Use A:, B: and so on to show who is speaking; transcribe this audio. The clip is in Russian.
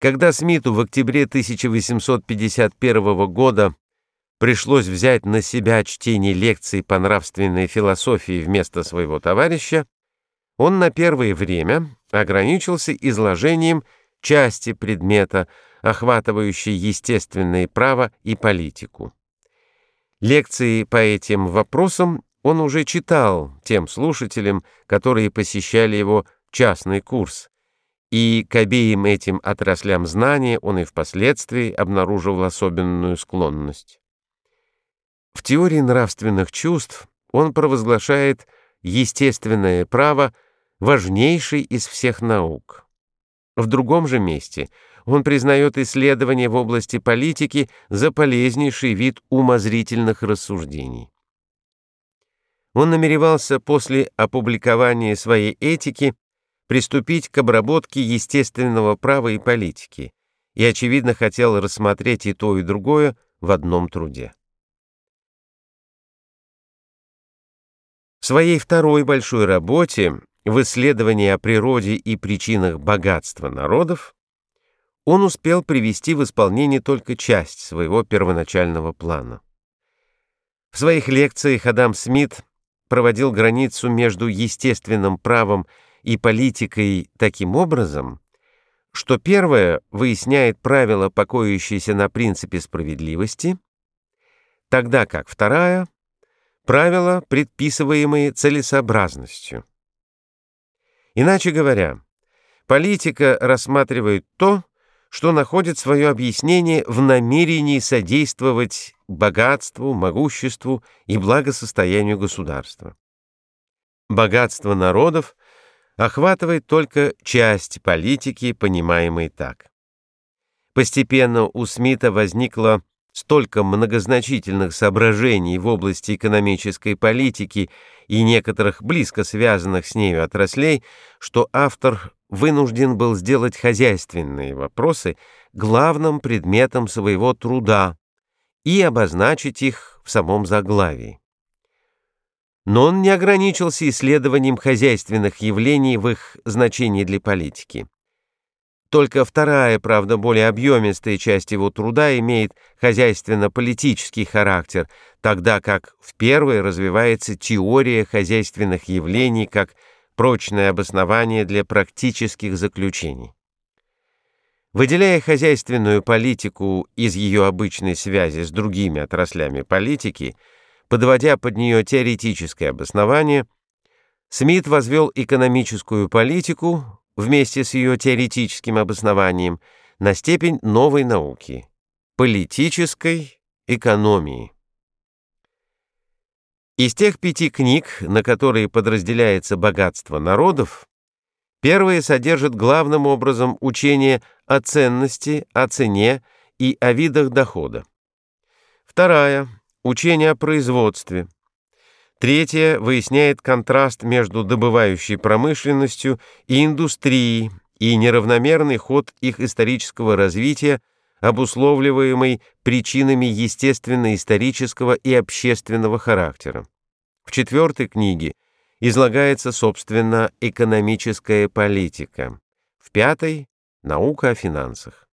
A: Когда Смиту в октябре 1851 года пришлось взять на себя чтение лекций по нравственной философии вместо своего товарища, он на первое время ограничился изложением части предмета, охватывающей естественное право и политику. Лекции по этим вопросам он уже читал тем слушателям, которые посещали его частный курс, и к обеим этим отраслям знания он и впоследствии обнаружил особенную склонность. В теории нравственных чувств он провозглашает естественное право важнейшей из всех наук. В другом же месте он признает исследования в области политики за полезнейший вид умозрительных рассуждений. Он намеревался после опубликования своей этики приступить к обработке естественного права и политики, и, очевидно, хотел рассмотреть и то, и другое в одном труде. В своей второй большой работе в исследовании о природе и причинах богатства народов он успел привести в исполнение только часть своего первоначального плана. В своих лекциях Адам Смит проводил границу между естественным правом и политикой таким образом, что первое выясняет правила, покоящиеся на принципе справедливости, тогда как вторая — правила, предписываемые целесообразностью. Иначе говоря, политика рассматривает то, что находит свое объяснение в намерении содействовать богатству, могуществу и благосостоянию государства. Богатство народов — охватывает только часть политики, понимаемой так. Постепенно у Смита возникло столько многозначительных соображений в области экономической политики и некоторых близко связанных с нею отраслей, что автор вынужден был сделать хозяйственные вопросы главным предметом своего труда и обозначить их в самом заглавии. Но он не ограничился исследованием хозяйственных явлений в их значении для политики. Только вторая, правда, более объемистая часть его труда имеет хозяйственно-политический характер, тогда как в первой развивается теория хозяйственных явлений как прочное обоснование для практических заключений. Выделяя хозяйственную политику из ее обычной связи с другими отраслями политики – Подводя под нее теоретическое обоснование, Смит возвел экономическую политику вместе с ее теоретическим обоснованием на степень новой науки – политической экономии. Из тех пяти книг, на которые подразделяется богатство народов, первая содержит главным образом учение о ценности, о цене и о видах дохода. Вторая Учение о производстве. Третье выясняет контраст между добывающей промышленностью и индустрией и неравномерный ход их исторического развития, обусловливаемый причинами естественно-исторического и общественного характера. В четвертой книге излагается, собственно, экономическая политика. В пятой — наука о финансах.